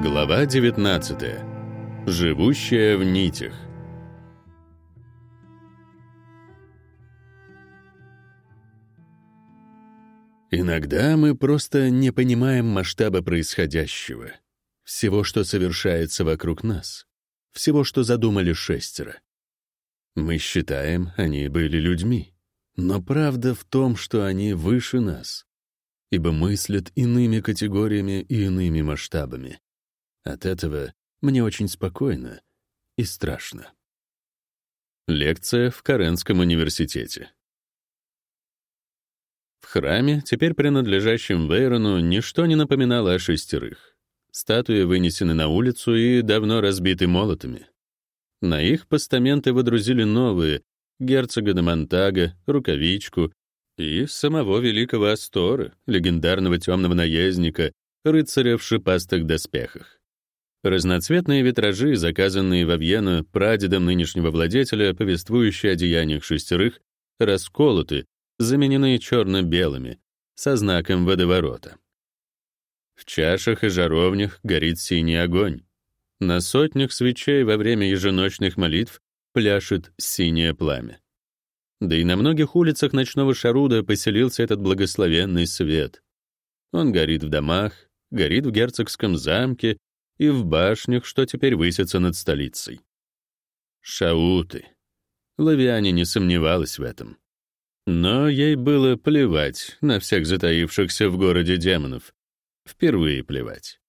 Глава 19. Живущая в нитях. Иногда мы просто не понимаем масштаба происходящего, всего, что совершается вокруг нас, всего, что задумали шестеро. Мы считаем, они были людьми, но правда в том, что они выше нас, ибо мыслят иными категориями и иными масштабами. От этого мне очень спокойно и страшно. Лекция в Каренском университете. В храме, теперь принадлежащем Вейрону, ничто не напоминало о шестерых. Статуи вынесены на улицу и давно разбиты молотами. На их постаменты выдрузили новые — герцога де Монтага, рукавичку и самого великого Астора, легендарного темного наездника, рыцаря в шипастых доспехах. Разноцветные витражи, заказанные во Вьену прадедом нынешнего владетеля, повествующие о деяниях шестерых, расколоты, заменены черно-белыми, со знаком водоворота. В чашах и жаровнях горит синий огонь. На сотнях свечей во время еженочных молитв пляшет синее пламя. Да и на многих улицах ночного Шаруда поселился этот благословенный свет. Он горит в домах, горит в герцогском замке и в башнях, что теперь высятся над столицей. Шауты. Лавиане не сомневалась в этом. Но ей было плевать на всех затаившихся в городе демонов. Впервые плевать.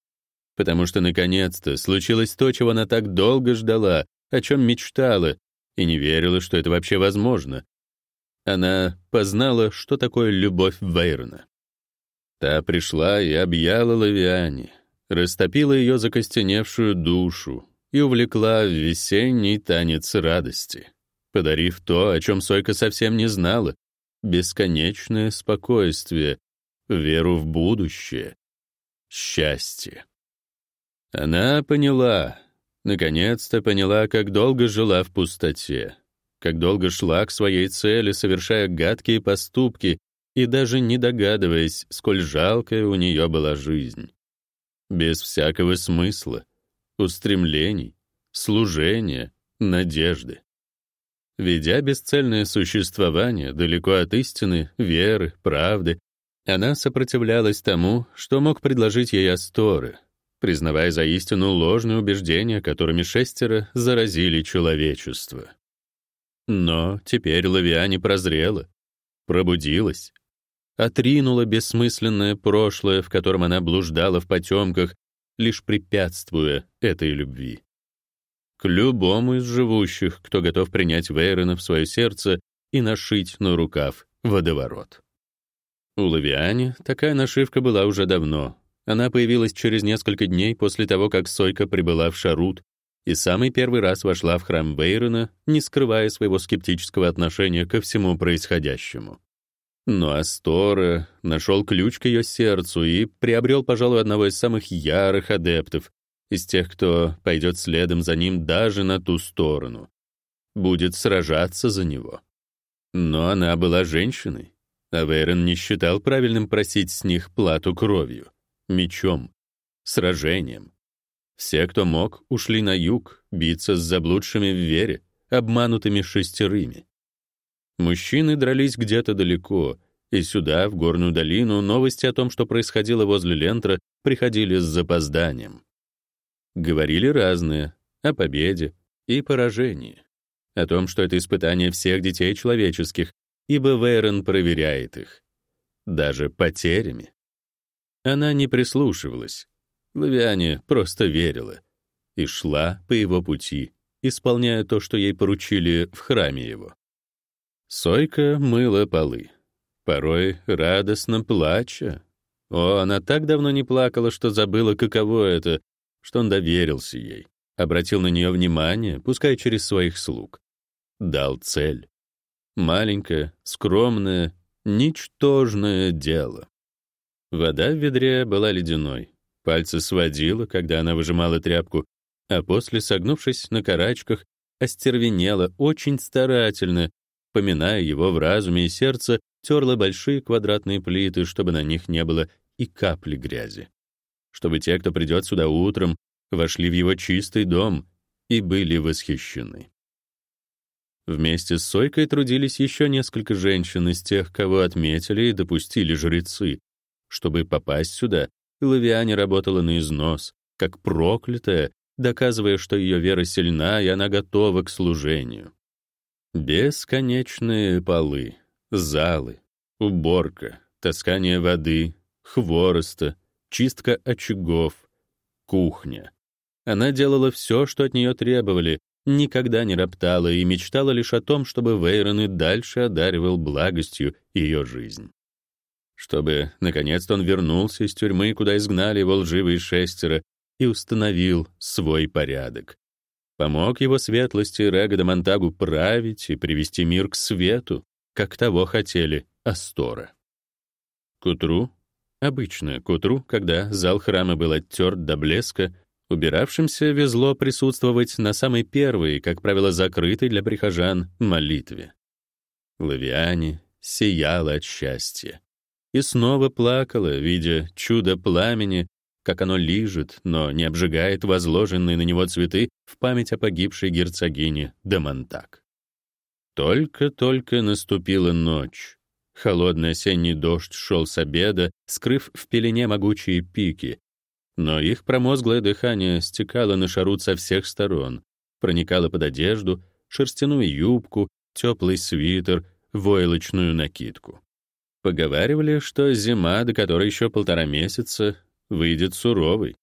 Потому что наконец-то случилось то, чего она так долго ждала, о чем мечтала, и не верила, что это вообще возможно. Она познала, что такое любовь Вейрона. Та пришла и объяла Лавиане, растопила ее закостеневшую душу и увлекла в весенний танец радости, подарив то, о чем Сойка совсем не знала — бесконечное спокойствие, веру в будущее, счастье. Она поняла, наконец-то поняла, как долго жила в пустоте, как долго шла к своей цели, совершая гадкие поступки и даже не догадываясь, сколь жалкая у нее была жизнь без всякого смысла, устремлений, служения, надежды. Ведя бесцельное существование далеко от истины, веры, правды, она сопротивлялась тому, что мог предложить ей Асторы, признавая за истину ложные убеждения, которыми шестеро заразили человечество. Но теперь Лавиане прозрела, пробудилась, отринула бессмысленное прошлое, в котором она блуждала в потемках, лишь препятствуя этой любви. К любому из живущих, кто готов принять Вейрона в свое сердце и нашить на рукав водоворот. У Лавиане такая нашивка была уже давно. Она появилась через несколько дней после того, как Сойка прибыла в Шарут и самый первый раз вошла в храм Вейрона, не скрывая своего скептического отношения ко всему происходящему. Но Астора нашел ключ к ее сердцу и приобрел, пожалуй, одного из самых ярых адептов, из тех, кто пойдет следом за ним даже на ту сторону. Будет сражаться за него. Но она была женщиной, а Вейрон не считал правильным просить с них плату кровью, мечом, сражением. Все, кто мог, ушли на юг, биться с заблудшими в вере, обманутыми шестерыми. Мужчины дрались где-то далеко, и сюда, в горную долину, новости о том, что происходило возле Лентра, приходили с запозданием. Говорили разные о победе и поражении, о том, что это испытание всех детей человеческих, ибо Вейрон проверяет их, даже потерями. Она не прислушивалась. Лавиане просто верила и шла по его пути, исполняя то, что ей поручили в храме его. Сойка мыла полы, порой радостно плача. О, она так давно не плакала, что забыла, каково это, что он доверился ей, обратил на нее внимание, пускай через своих слуг. Дал цель. Маленькое, скромное, ничтожное дело. Вода в ведре была ледяной. Пальцы сводила, когда она выжимала тряпку, а после, согнувшись на карачках, остервенела очень старательно, поминая его в разуме и сердце, терла большие квадратные плиты, чтобы на них не было и капли грязи. чтобы те, кто придет сюда утром, вошли в его чистый дом и были восхищены. Вместе с Сойкой трудились еще несколько женщин из тех, кого отметили и допустили жрецы. Чтобы попасть сюда, Лавиане работала на износ, как проклятая, доказывая, что ее вера сильна и она готова к служению. Бесконечные полы, залы, уборка, таскание воды, хвороста, чистка очагов, кухня. Она делала все, что от нее требовали, никогда не роптала и мечтала лишь о том, чтобы Вейрон и дальше одаривал благостью ее жизнь. Чтобы, наконец-то, он вернулся из тюрьмы, куда изгнали его лживые шестеро, и установил свой порядок. Помог его светлости Регода Монтагу править и привести мир к свету, как того хотели Астора. К утру, обычно к утру, когда зал храма был оттерт до блеска, убиравшимся везло присутствовать на самой первой, как правило, закрытой для прихожан, молитве. Лавиане сияла от счастья и снова плакала, видя чудо пламени, как оно лижет, но не обжигает возложенные на него цветы в память о погибшей герцогине де Монтак. Только-только наступила ночь. Холодный осенний дождь шел с обеда, скрыв в пелене могучие пики, но их промозглое дыхание стекало на шарут со всех сторон, проникало под одежду, шерстяную юбку, теплый свитер, войлочную накидку. Поговаривали, что зима, до которой еще полтора месяца, выйдет суровой.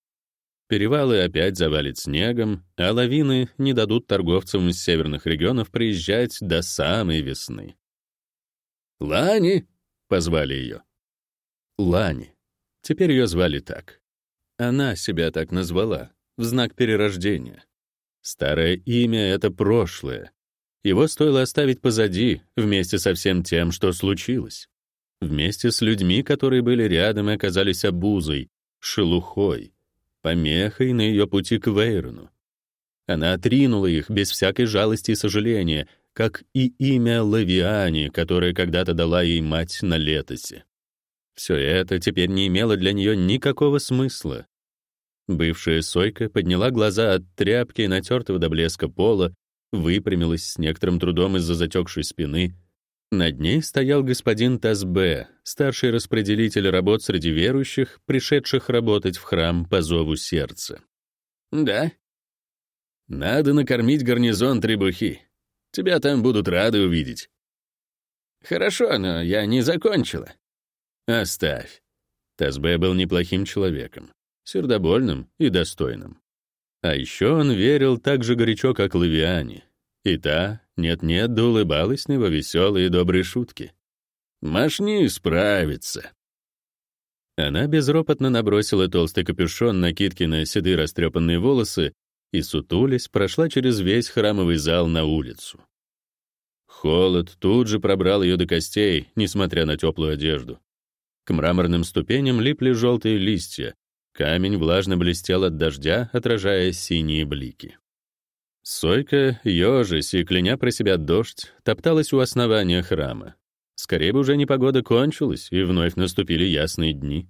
Перевалы опять завалит снегом, а лавины не дадут торговцам из северных регионов приезжать до самой весны. «Лани!» — позвали ее. Лани. Теперь ее звали так. Она себя так назвала, в знак перерождения. Старое имя — это прошлое. Его стоило оставить позади, вместе со всем тем, что случилось. Вместе с людьми, которые были рядом и оказались обузой, шелухой, помехой на ее пути к Вейрону. Она отринула их без всякой жалости и сожаления, как и имя Лавиани, которое когда-то дала ей мать на летосе. Все это теперь не имело для нее никакого смысла. Бывшая Сойка подняла глаза от тряпки, натертого до блеска пола, выпрямилась с некоторым трудом из-за затекшей спины. Над ней стоял господин Тазбе, старший распределитель работ среди верующих, пришедших работать в храм по зову сердца. «Да. Надо накормить гарнизон требухи. Тебя там будут рады увидеть». «Хорошо, но я не закончила». «Оставь». Тазбе был неплохим человеком, сердобольным и достойным. А еще он верил так же горячо, как Лавиане. И та, нет-нет, да улыбалась на его веселые и добрые шутки. «Машни справится». Она безропотно набросила толстый капюшон накидки на седые растрепанные волосы и, сутулясь, прошла через весь храмовый зал на улицу. Холод тут же пробрал ее до костей, несмотря на теплую одежду. К мраморным ступеням липли желтые листья, камень влажно блестел от дождя, отражая синие блики. Сойка, ежась и кляня про себя дождь, топталась у основания храма. Скорее бы уже непогода кончилась, и вновь наступили ясные дни.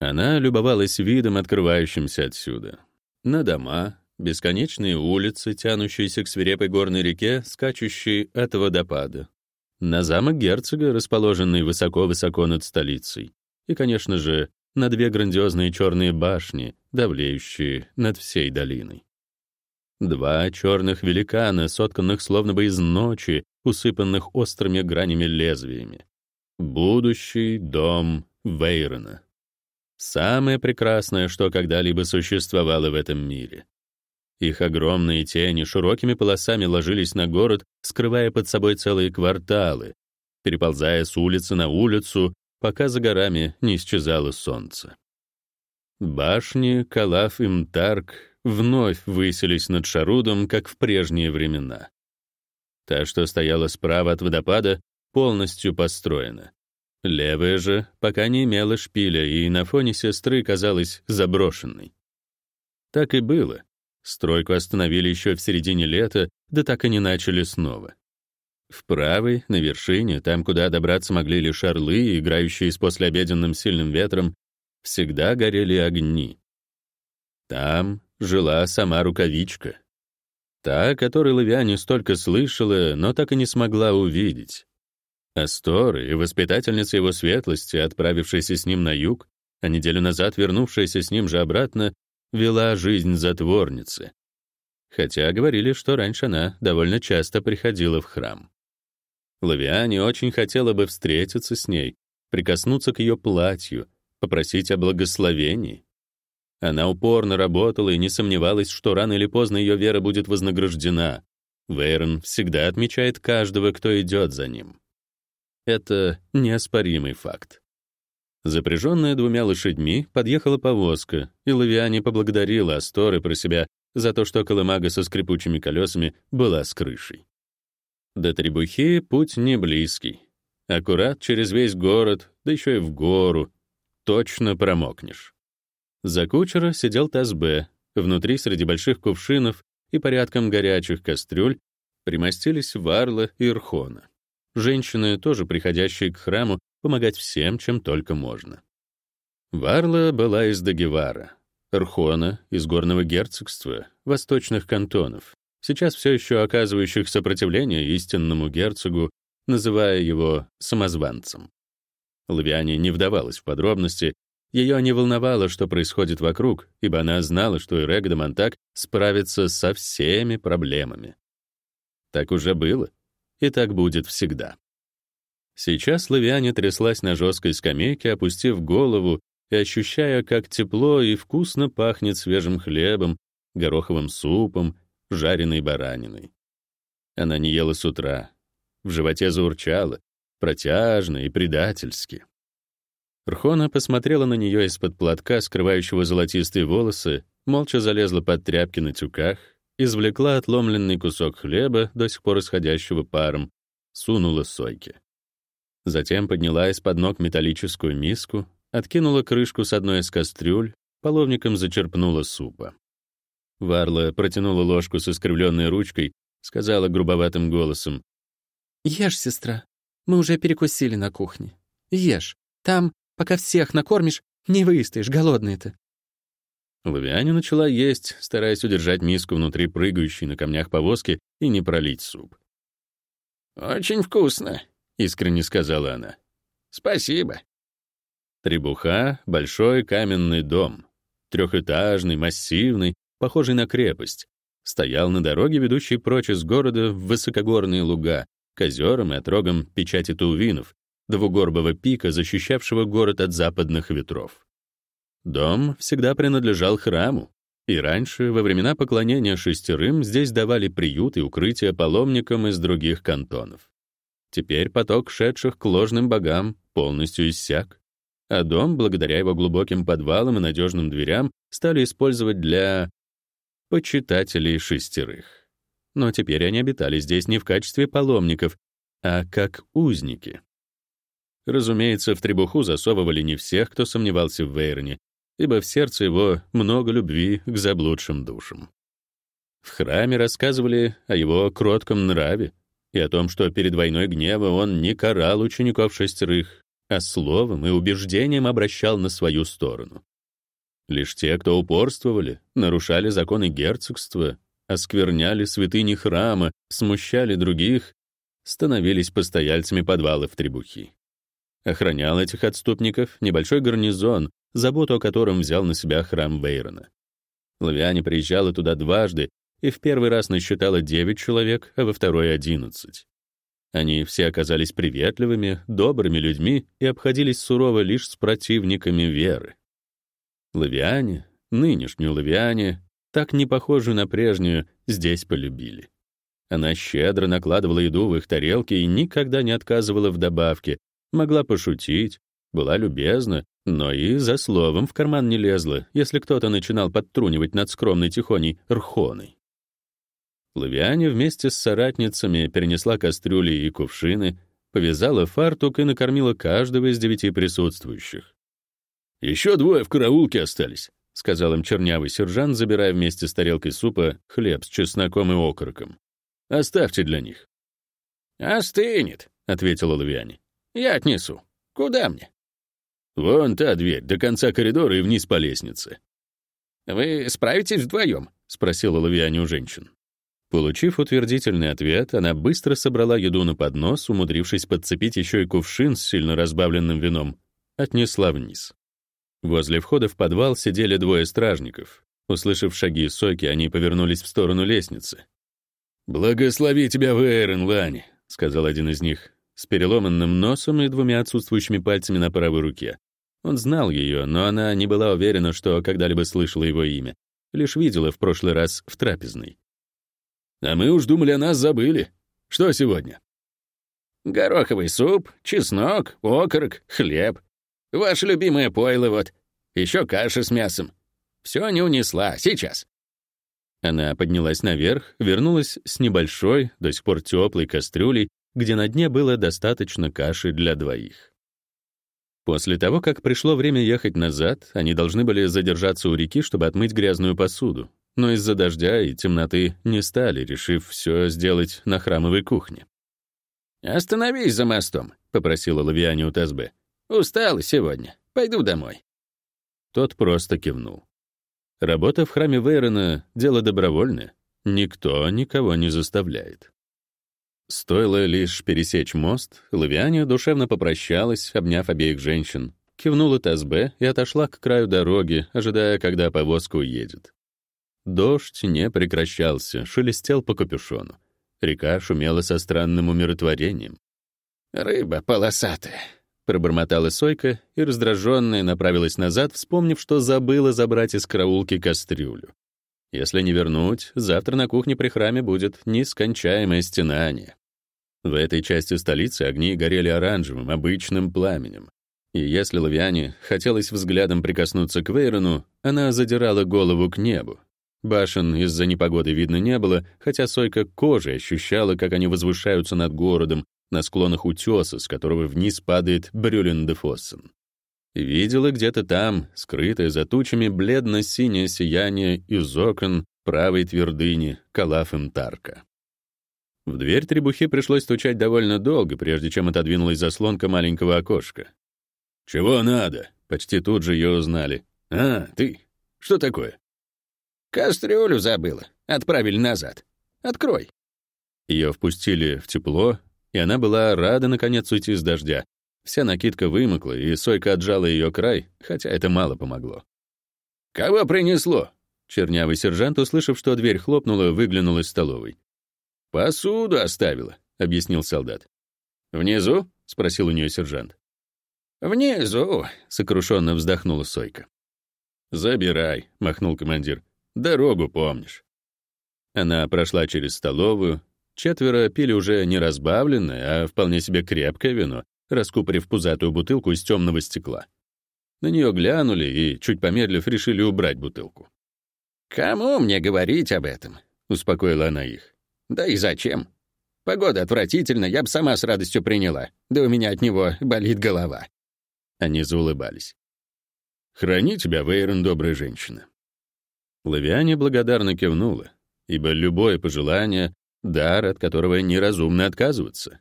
Она любовалась видом, открывающимся отсюда. На дома, бесконечные улицы, тянущиеся к свирепой горной реке, скачущие от водопада на замок герцога, расположенный высоко-высоко над столицей, и, конечно же, на две грандиозные черные башни, давлеющие над всей долиной. Два черных великана, сотканных словно бы из ночи, усыпанных острыми гранями лезвиями. Будущий дом Вейрона. Самое прекрасное, что когда-либо существовало в этом мире. Их огромные тени широкими полосами ложились на город, скрывая под собой целые кварталы, переползая с улицы на улицу, пока за горами не исчезало солнце. Башни Калаф и Мтарк вновь высились над Шарудом, как в прежние времена. Та, что стояла справа от водопада, полностью построена. Левая же пока не имела шпиля и на фоне сестры казалась заброшенной. Так и было. Стройку остановили еще в середине лета, да так и не начали снова. В правой, на вершине, там, куда добраться могли лишь орлы, играющие с послеобеденным сильным ветром, всегда горели огни. Там жила сама рукавичка. Та, которой Лавиане столько слышала, но так и не смогла увидеть. Асторы и воспитательница его светлости, отправившаяся с ним на юг, а неделю назад вернувшаяся с ним же обратно, вела жизнь затворницы. Хотя говорили, что раньше она довольно часто приходила в храм. Лавиане очень хотела бы встретиться с ней, прикоснуться к ее платью, попросить о благословении. Она упорно работала и не сомневалась, что рано или поздно ее вера будет вознаграждена. Вейрон всегда отмечает каждого, кто идет за ним. Это неоспоримый факт. Запряженная двумя лошадьми, подъехала повозка, и Лавиане поблагодарила Асторы про себя за то, что колымага со скрипучими колесами была с крышей. До Требухи путь не близкий. Аккурат через весь город, да еще и в гору. Точно промокнешь. За кучера сидел Тазбе. Внутри, среди больших кувшинов и порядком горячих кастрюль, примостились Варла и Ирхона. Женщины, тоже приходящие к храму, помогать всем, чем только можно. Варла была из Дагевара, Рхона — из горного герцогства, восточных кантонов, сейчас все еще оказывающих сопротивление истинному герцогу, называя его самозванцем. Лавиане не вдавалась в подробности, ее не волновало, что происходит вокруг, ибо она знала, что Ирег де Монтак справится со всеми проблемами. Так уже было. И так будет всегда. Сейчас Лавиане тряслась на жесткой скамейке, опустив голову и ощущая, как тепло и вкусно пахнет свежим хлебом, гороховым супом, жареной бараниной. Она не ела с утра. В животе заурчало, протяжно и предательски. Рхона посмотрела на нее из-под платка, скрывающего золотистые волосы, молча залезла под тряпки на тюках извлекла отломленный кусок хлеба, до сих пор исходящего паром, сунула сойке. Затем подняла из-под ног металлическую миску, откинула крышку с одной из кастрюль, половником зачерпнула супа. Варла протянула ложку с искривленной ручкой, сказала грубоватым голосом. «Ешь, сестра, мы уже перекусили на кухне. Ешь. Там, пока всех накормишь, не выстоишь, голодный-то. Лавиане начала есть, стараясь удержать миску внутри прыгающей на камнях повозки и не пролить суп. «Очень вкусно», — искренне сказала она. «Спасибо». Требуха — большой каменный дом. Трехэтажный, массивный, похожий на крепость. Стоял на дороге, ведущей прочь из города в высокогорные луга, к озерам и отрогам печати Таувинов, двугорбого пика, защищавшего город от западных ветров. Дом всегда принадлежал храму, и раньше, во времена поклонения шестерым, здесь давали приют и укрытие паломникам из других кантонов. Теперь поток шедших к ложным богам полностью иссяк, а дом, благодаря его глубоким подвалам и надежным дверям, стали использовать для почитателей шестерых. Но теперь они обитали здесь не в качестве паломников, а как узники. Разумеется, в требуху засовывали не всех, кто сомневался в Вейрне, ибо в сердце его много любви к заблудшим душам. В храме рассказывали о его кротком нраве и о том, что перед войной гнева он не карал учеников шестерых, а словом и убеждением обращал на свою сторону. Лишь те, кто упорствовали, нарушали законы герцогства, оскверняли святыни храма, смущали других, становились постояльцами подвалов требухи. Охранял этих отступников небольшой гарнизон, заботу о котором взял на себя храм Вейрона. Лавиане приезжала туда дважды и в первый раз насчитала девять человек, а во второй — одиннадцать. Они все оказались приветливыми, добрыми людьми и обходились сурово лишь с противниками веры. Лавиане, нынешнюю Лавиане, так не похожую на прежнюю, здесь полюбили. Она щедро накладывала еду в их тарелки и никогда не отказывала в добавке, могла пошутить, была любезна, но и за словом в карман не лезла, если кто-то начинал подтрунивать над скромной тихоней Рхоной. Лавиане вместе с соратницами перенесла кастрюли и кувшины, повязала фартук и накормила каждого из девяти присутствующих. «Еще двое в караулке остались», — сказал им чернявый сержант, забирая вместе с тарелкой супа хлеб с чесноком и окороком. «Оставьте для них». «Остынет», — ответила Лавиане. «Я отнесу. Куда мне?» Вон та дверь, до конца коридора и вниз по лестнице. «Вы справитесь вдвоем?» — спросила Лавиане у женщин. Получив утвердительный ответ, она быстро собрала еду на поднос, умудрившись подцепить еще и кувшин с сильно разбавленным вином, отнесла вниз. Возле входа в подвал сидели двое стражников. Услышав шаги Соки, они повернулись в сторону лестницы. «Благослови тебя, Вейрон, Лани», — сказал один из них, с переломанным носом и двумя отсутствующими пальцами на правой руке. Он знал ее, но она не была уверена, что когда-либо слышала его имя, лишь видела в прошлый раз в трапезной. А мы уж думали, нас забыли. Что сегодня? Гороховый суп, чеснок, окорок, хлеб. Ваше любимое пойло вот. Еще каша с мясом. Все не унесла. Сейчас. Она поднялась наверх, вернулась с небольшой, до сих пор теплой кастрюлей, где на дне было достаточно каши для двоих. После того, как пришло время ехать назад, они должны были задержаться у реки, чтобы отмыть грязную посуду, но из-за дождя и темноты не стали, решив все сделать на храмовой кухне. «Остановись за мостом», — попросила Лавиане у ТСБ. «Устала сегодня. Пойду домой». Тот просто кивнул. Работа в храме Вейрона — дело добровольное. Никто никого не заставляет. Стоило лишь пересечь мост, Лавиане душевно попрощалась, обняв обеих женщин, кивнула ТСБ и отошла к краю дороги, ожидая, когда повозка уедет. Дождь не прекращался, шелестел по капюшону. Река шумела со странным умиротворением. «Рыба полосатая», — пробормотала Сойка и, раздраженная, направилась назад, вспомнив, что забыла забрать из караулки кастрюлю. Если не вернуть, завтра на кухне при храме будет нескончаемое стенание. В этой части столицы огни горели оранжевым, обычным пламенем. И если Лавиане хотелось взглядом прикоснуться к Вейрону, она задирала голову к небу, Башен из-за непогоды видно не было, хотя Сойка кожей ощущала, как они возвышаются над городом на склонах утеса, с которого вниз падает Брюлен-де-Фоссен. Видела где-то там, скрытое за тучами, бледно-синее сияние из окон правой твердыни Калаф-Имтарка. В дверь требухи пришлось стучать довольно долго, прежде чем отодвинулась заслонка маленького окошка. «Чего надо?» — почти тут же ее узнали. «А, ты. Что такое?» Кастрюлю забыла. Отправили назад. Открой. Ее впустили в тепло, и она была рада наконец уйти с дождя. Вся накидка вымокла, и Сойка отжала ее край, хотя это мало помогло. «Кого принесло?» Чернявый сержант, услышав, что дверь хлопнула, выглянул из столовой. «Посуду оставила», — объяснил солдат. «Внизу?» — спросил у нее сержант. «Внизу», — сокрушенно вздохнула Сойка. «Забирай», — махнул командир. Дорогу помнишь. Она прошла через столовую. Четверо пили уже не разбавленное, а вполне себе крепкое вино, раскупорив пузатую бутылку из темного стекла. На нее глянули и, чуть помедлив, решили убрать бутылку. «Кому мне говорить об этом?» — успокоила она их. «Да и зачем? Погода отвратительная, я бы сама с радостью приняла. Да у меня от него болит голова». Они заулыбались. «Храни тебя, Вейрон, добрая женщина. Лавиане благодарно кивнула, ибо любое пожелание — дар, от которого неразумно отказываться.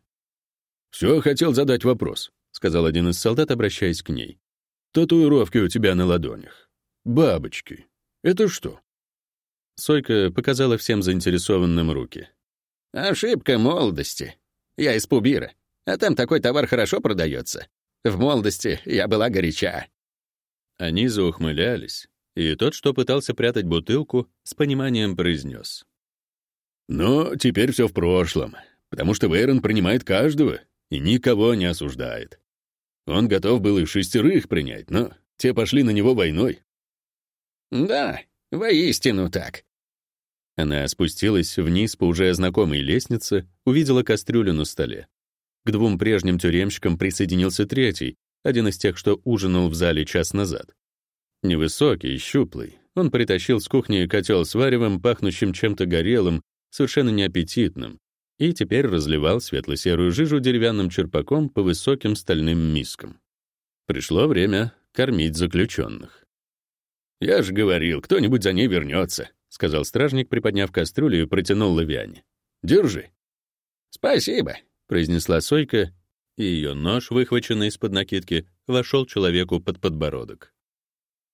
«Все хотел задать вопрос», — сказал один из солдат, обращаясь к ней. «Татуировки у тебя на ладонях. Бабочки. Это что?» Сойка показала всем заинтересованным руки. «Ошибка молодости. Я из Пубира, а там такой товар хорошо продается. В молодости я была горяча». Они заухмылялись, и тот, что пытался прятать бутылку, с пониманием произнес. «Но теперь все в прошлом, потому что Вейрон принимает каждого и никого не осуждает. Он готов был и шестерых принять, но те пошли на него войной». «Да, воистину так». Она спустилась вниз по уже знакомой лестнице, увидела кастрюлю на столе. К двум прежним тюремщикам присоединился третий, один из тех, что ужинал в зале час назад. Невысокий, щуплый, он притащил с кухни котел с варевом, пахнущим чем-то горелым, совершенно неаппетитным, и теперь разливал светло-серую жижу деревянным черпаком по высоким стальным мискам. Пришло время кормить заключенных. «Я же говорил, кто-нибудь за ней вернется», — сказал стражник, приподняв кастрюлю и протянул Лавиане. «Держи». «Спасибо», — произнесла Сойка, и ее нож, выхваченный из-под накидки, вошел человеку под подбородок.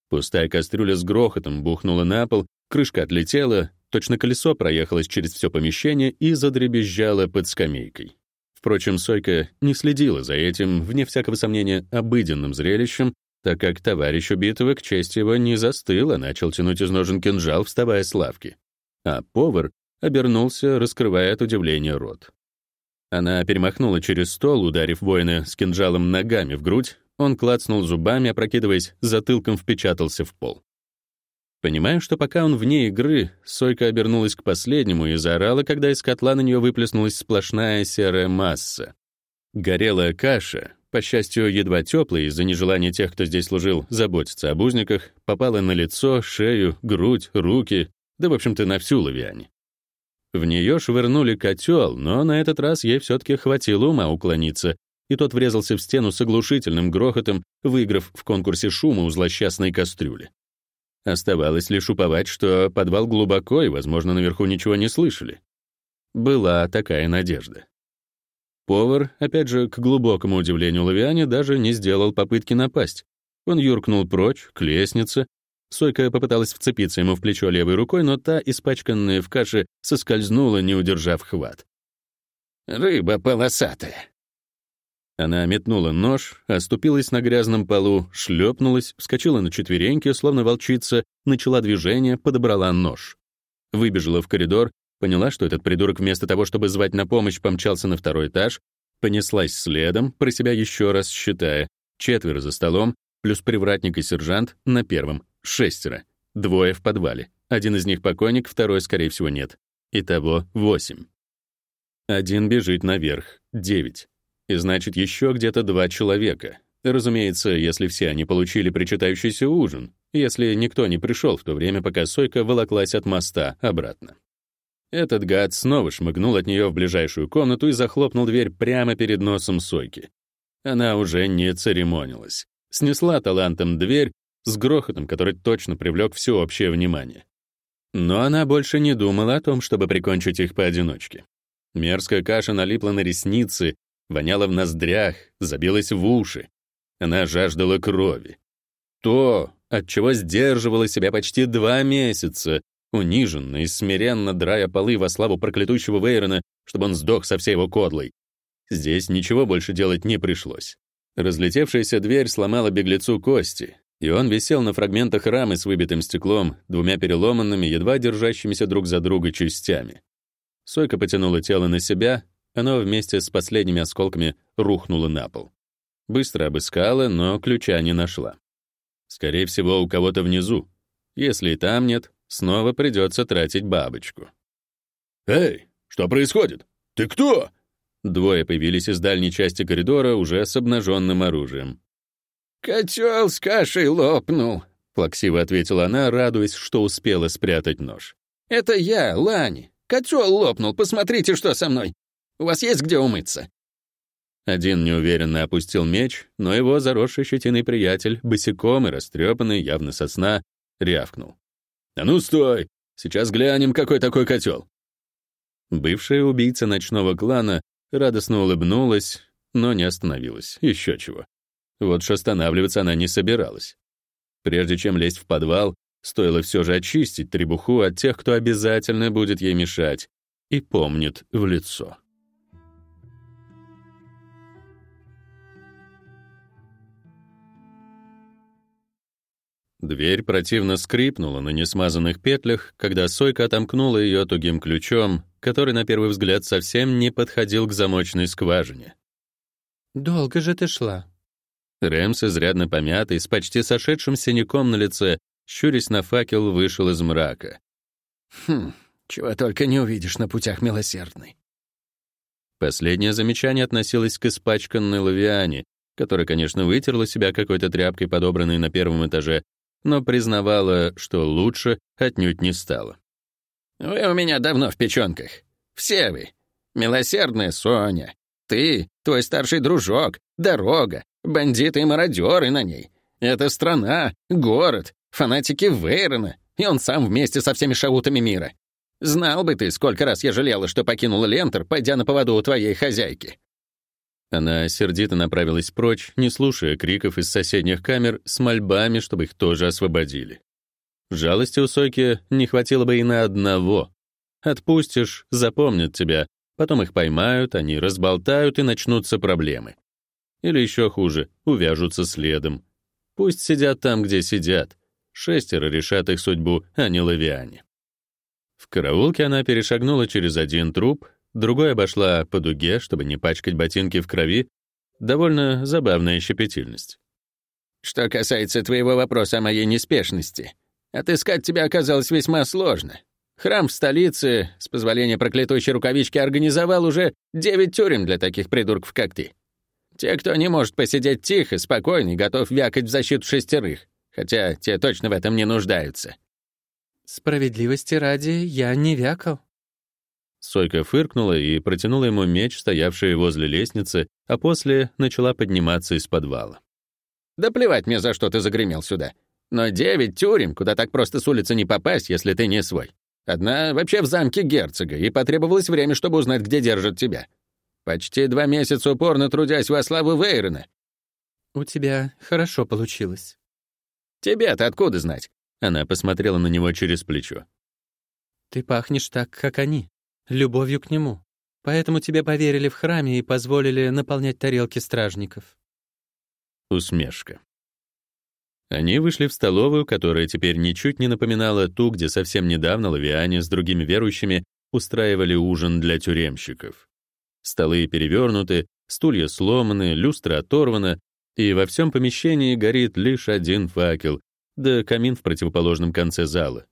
Пустая кастрюля с грохотом бухнула на пол, крышка отлетела, точно колесо проехалось через все помещение и задребезжало под скамейкой. Впрочем, Сойка не следила за этим, вне всякого сомнения, обыденным зрелищем, так как товарищ убитого, к чести его, не застыл, а начал тянуть из ножен кинжал, вставая с лавки. А повар обернулся, раскрывая от удивления рот. Она перемахнула через стол, ударив воина с кинжалом ногами в грудь. Он клацнул зубами, опрокидываясь, затылком впечатался в пол. Понимая, что пока он вне игры, Сойка обернулась к последнему и заорала, когда из котла на нее выплеснулась сплошная серая масса. Горелая каша, по счастью, едва теплая из-за нежелания тех, кто здесь служил, заботиться об узниках, попала на лицо, шею, грудь, руки, да, в общем-то, на всю лавиане. В нее швырнули котел, но на этот раз ей все-таки хватило ума уклониться, и тот врезался в стену с оглушительным грохотом, выиграв в конкурсе шума у злосчастной кастрюли. Оставалось лишь уповать, что подвал глубоко, и, возможно, наверху ничего не слышали. Была такая надежда. Повар, опять же, к глубокому удивлению Лавиане, даже не сделал попытки напасть. Он юркнул прочь, к лестнице. Сойка попыталась вцепиться ему в плечо левой рукой, но та, испачканная в каше, соскользнула, не удержав хват. «Рыба полосатая», она метнула нож, оступилась на грязном полу, шлепнулась, вскочила на четвереньки, словно волчица, начала движение, подобрала нож. Выбежала в коридор, поняла, что этот придурок вместо того, чтобы звать на помощь, помчался на второй этаж, понеслась следом, про себя еще раз считая. Четверо за столом, плюс привратник и сержант на первом, шестеро. Двое в подвале. Один из них покойник, второй, скорее всего, нет. Итого восемь. Один бежит наверх, девять и значит, еще где-то два человека. Разумеется, если все они получили причитающийся ужин, если никто не пришел в то время, пока Сойка волоклась от моста обратно. Этот гад снова шмыгнул от нее в ближайшую комнату и захлопнул дверь прямо перед носом Сойки. Она уже не церемонилась. Снесла талантом дверь с грохотом, который точно привлек всеобщее внимание. Но она больше не думала о том, чтобы прикончить их поодиночке. Мерзкая каша налипла на ресницы, воняло в ноздрях, забилось в уши. Она жаждала крови. То, от чего сдерживала себя почти два месяца, униженно и смиренно драя полы во славу проклятущего Вейрона, чтобы он сдох со всей его кодлой. Здесь ничего больше делать не пришлось. Разлетевшаяся дверь сломала беглецу кости, и он висел на фрагментах рамы с выбитым стеклом, двумя переломанными, едва держащимися друг за друга частями. Сойка потянула тело на себя, оно вместе с последними осколками рухнуло на пол. Быстро обыскала, но ключа не нашла. Скорее всего, у кого-то внизу. Если и там нет, снова придется тратить бабочку. «Эй, что происходит? Ты кто?» Двое появились из дальней части коридора уже с обнаженным оружием. «Котел с кашей лопнул», — плаксиво ответила она, радуясь, что успела спрятать нож. «Это я, Лань. Котел лопнул, посмотрите, что со мной. У вас есть где умыться?» Один неуверенно опустил меч, но его заросший щетиной приятель, босиком и растрепанный, явно со сна, рявкнул. «А ну стой! Сейчас глянем, какой такой котел!» Бывшая убийца ночного клана радостно улыбнулась, но не остановилась. Еще чего. Вот что останавливаться она не собиралась. Прежде чем лезть в подвал, стоило все же очистить требуху от тех, кто обязательно будет ей мешать и помнит в лицо. Дверь противно скрипнула на несмазанных петлях, когда Сойка отомкнула ее тугим ключом, который на первый взгляд совсем не подходил к замочной скважине. «Долго же ты шла?» Рэмс, изрядно помятый, с почти сошедшим синяком на лице, щурясь на факел, вышел из мрака. «Хм, чего только не увидишь на путях милосердной». Последнее замечание относилось к испачканной лавиане, которая, конечно, вытерла себя какой-то тряпкой, подобранной на первом этаже, но признавала, что лучше отнюдь не стало. «Вы у меня давно в печенках. Все вы. Милосердная Соня. Ты, твой старший дружок, дорога, бандиты и мародеры на ней. Это страна, город, фанатики Вейрона, и он сам вместе со всеми шаутами мира. Знал бы ты, сколько раз я жалела, что покинула Лентер, пойдя на поводу у твоей хозяйки». Она сердито направилась прочь, не слушая криков из соседних камер с мольбами, чтобы их тоже освободили. Жалости у Сойки не хватило бы и на одного. Отпустишь, запомнят тебя, потом их поймают, они разболтают и начнутся проблемы. Или еще хуже, увяжутся следом. Пусть сидят там, где сидят. Шестеро решат их судьбу, а не лавиане. В караулке она перешагнула через один труп, другой обошла по дуге, чтобы не пачкать ботинки в крови. Довольно забавная щепетильность. «Что касается твоего вопроса о моей неспешности, отыскать тебя оказалось весьма сложно. Храм в столице, с позволения проклятущей рукавички, организовал уже девять тюрем для таких придурков, как ты. Те, кто не может посидеть тихо, спокойно и готов вякать в защиту шестерых, хотя те точно в этом не нуждаются». «Справедливости ради, я не вякал», Сойка фыркнула и протянула ему меч, стоявший возле лестницы, а после начала подниматься из подвала. «Да плевать мне, за что ты загремел сюда. Но девять тюрем, куда так просто с улицы не попасть, если ты не свой. Одна вообще в замке герцога, и потребовалось время, чтобы узнать, где держат тебя. Почти два месяца упорно трудясь во славу Вейрона». «У тебя хорошо получилось». «Тебе-то откуда знать?» Она посмотрела на него через плечо. «Ты пахнешь так, как они любовью к нему. Поэтому тебе поверили в храме и позволили наполнять тарелки стражников». Усмешка. Они вышли в столовую, которая теперь ничуть не напоминала ту, где совсем недавно Лавиане с другими верующими устраивали ужин для тюремщиков. Столы перевернуты, стулья сломаны, люстра оторвана, и во всем помещении горит лишь один факел, да камин в противоположном конце зала.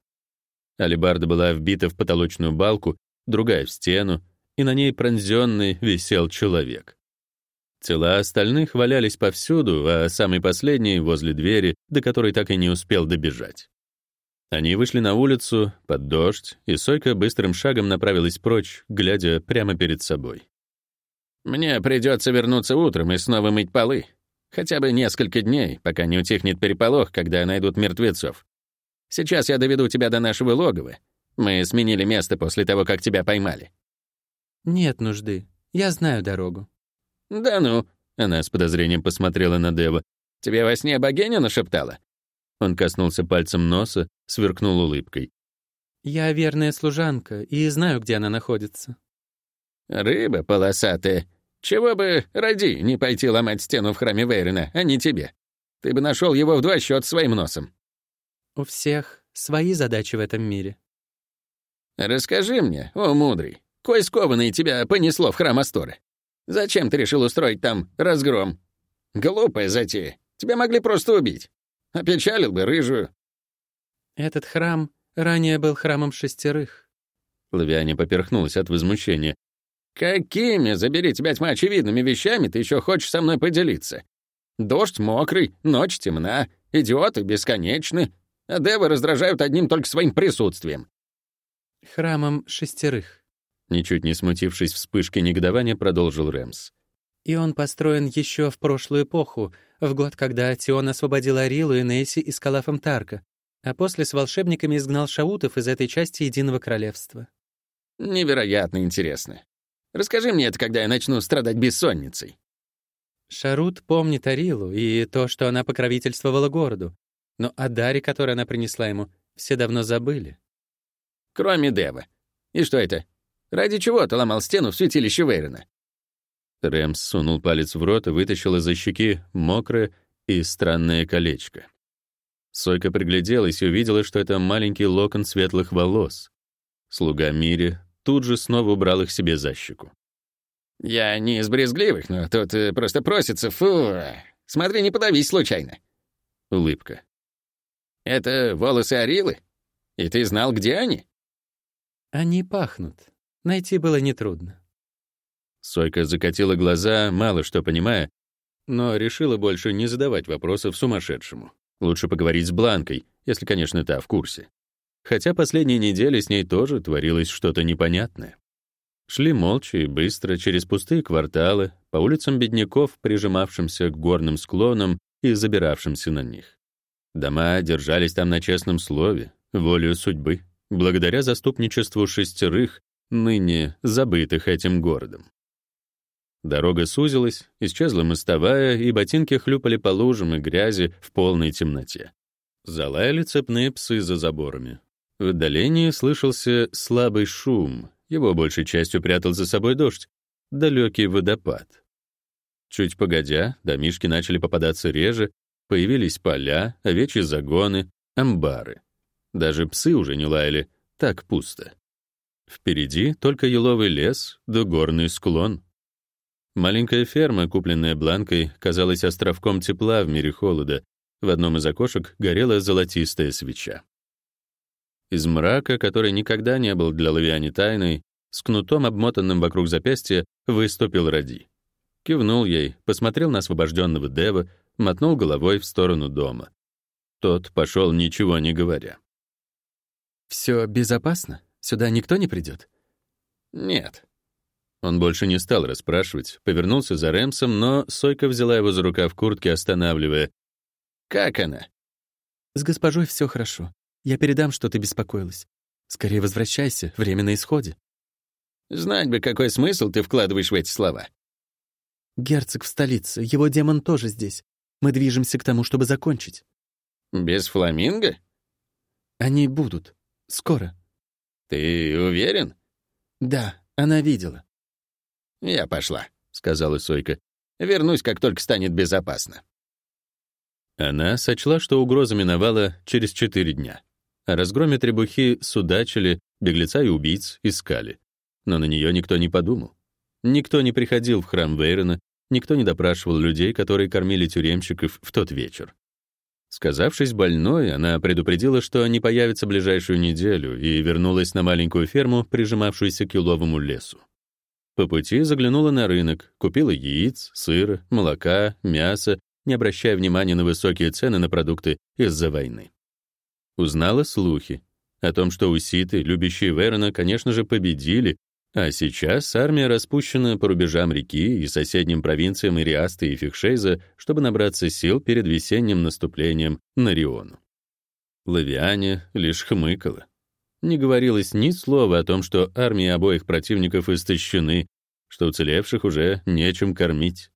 Алибарда была вбита в потолочную балку, другая в стену, и на ней пронзенный висел человек. Тела остальных валялись повсюду, а самый последний — возле двери, до которой так и не успел добежать. Они вышли на улицу, под дождь, и Сойка быстрым шагом направилась прочь, глядя прямо перед собой. «Мне придется вернуться утром и снова мыть полы. Хотя бы несколько дней, пока не утихнет переполох, когда найдут мертвецов. Сейчас я доведу тебя до нашего логова, мы сменили место после того, как тебя поймали». «Нет нужды. Я знаю дорогу». «Да ну», — она с подозрением посмотрела на Дева. «Тебе во сне богиня нашептала?» Он коснулся пальцем носа, сверкнул улыбкой. «Я верная служанка и знаю, где она находится». «Рыба полосатая. Чего бы, ради, не пойти ломать стену в храме Вейрена, а не тебе. Ты бы нашел его в два счета своим носом». «У всех свои задачи в этом мире», «Расскажи мне, о мудрый, кой скованный тебя понесло в храм Асторы? Зачем ты решил устроить там разгром? Глупая затея. Тебя могли просто убить. Опечалил бы рыжую». «Этот храм ранее был храмом шестерых». Лавиане поперхнулась от возмущения. «Какими, забери тебя тьма, очевидными вещами ты еще хочешь со мной поделиться? Дождь мокрый, ночь темна, идиоты бесконечны, а девы раздражают одним только своим присутствием. Храмом шестерых. Ничуть не смутившись вспышки негодования, продолжил Рэмс. И он построен еще в прошлую эпоху, в год, когда Тион освободил Арилу и Нейси из Калафом Тарка, а после с волшебниками изгнал шаутов из этой части Единого Королевства. Невероятно интересно. Расскажи мне это, когда я начну страдать бессонницей. Шарут помнит Арилу и то, что она покровительствовала городу, но о даре, который она принесла ему, все давно забыли. Кроме Дева. И что это? Ради чего ты ломал стену в святилище Вейрона?» Рэмс сунул палец в рот и вытащил из-за щеки мокрое и странное колечко. Сойка пригляделась и увидела, что это маленький локон светлых волос. Слуга Мири тут же снова убрал их себе за щеку. «Я не из брезгливых, но тут э, просто просится, фу. Смотри, не подавись случайно». Улыбка. «Это волосы Арилы? И ты знал, где они?» Они пахнут. Найти было нетрудно. Сойка закатила глаза, мало что понимая, но решила больше не задавать вопросов сумасшедшему. Лучше поговорить с Бланкой, если, конечно, та в курсе. Хотя последние недели с ней тоже творилось что-то непонятное. Шли молча и быстро через пустые кварталы, по улицам бедняков, прижимавшимся к горным склонам и забиравшимся на них. Дома держались там на честном слове, волею судьбы благодаря заступничеству шестерых, ныне забытых этим городом. Дорога сузилась, исчезла мостовая, и ботинки хлюпали по лужам и грязи в полной темноте. Залаяли цепные псы за заборами. В отдалении слышался слабый шум, его большей частью прятал за собой дождь, далекий водопад. Чуть погодя, домишки начали попадаться реже, появились поля, овечьи загоны, амбары. Даже псы уже не лаяли, так пусто. Впереди только еловый лес да горный склон. Маленькая ферма, купленная Бланкой, казалась островком тепла в мире холода. В одном из окошек горела золотистая свеча. Из мрака, который никогда не был для Лавиани тайной, с кнутом, обмотанным вокруг запястья, выступил Ради. Кивнул ей, посмотрел на освобожденного Дева, мотнул головой в сторону дома. Тот пошел, ничего не говоря. «Все безопасно? Сюда никто не придет?» «Нет», он больше не стал расспрашивать, повернулся за Рэмсом, но Сойка взяла его за рукав куртки, останавливая. «Как она?» «С госпожой все хорошо. Я передам, что ты беспокоилась. Скорее возвращайся, время на исходе». «Знать бы, какой смысл ты вкладываешь в эти слова». «Герцог в столице, его демон тоже здесь. Мы движемся к тому, чтобы закончить». «Без фламинго?» «Они будут. Скоро». «Ты уверен?» «Да, она видела». «Я пошла», — сказала Сойка. «Вернусь, как только станет безопасно». Она сочла, что угроза миновала через четыре дня. О разгроме требухи судачили, беглеца и убийц искали. Но на нее никто не подумал. Никто не приходил в храм Вейрона, никто не допрашивал людей, которые кормили тюремщиков в тот вечер. Сказавшись больной, она предупредила, что не появится ближайшую неделю, и вернулась на маленькую ферму, прижимавшуюся к еловому лесу. По пути заглянула на рынок, купила яиц, сыра, молока, мясо, не обращая внимания на высокие цены на продукты из-за войны. Узнала слухи о том, что уситы, любящие Верона, конечно же, победили, а сейчас армия распущена по рубежам реки и соседним провинциям Ириасты и Фихшейза, чтобы набраться сил перед весенним наступлением на Риону. Лавиане лишь хмыкала. Не говорилось ни слова о том, что армии обоих противников истощены, что уцелевших уже нечем кормить.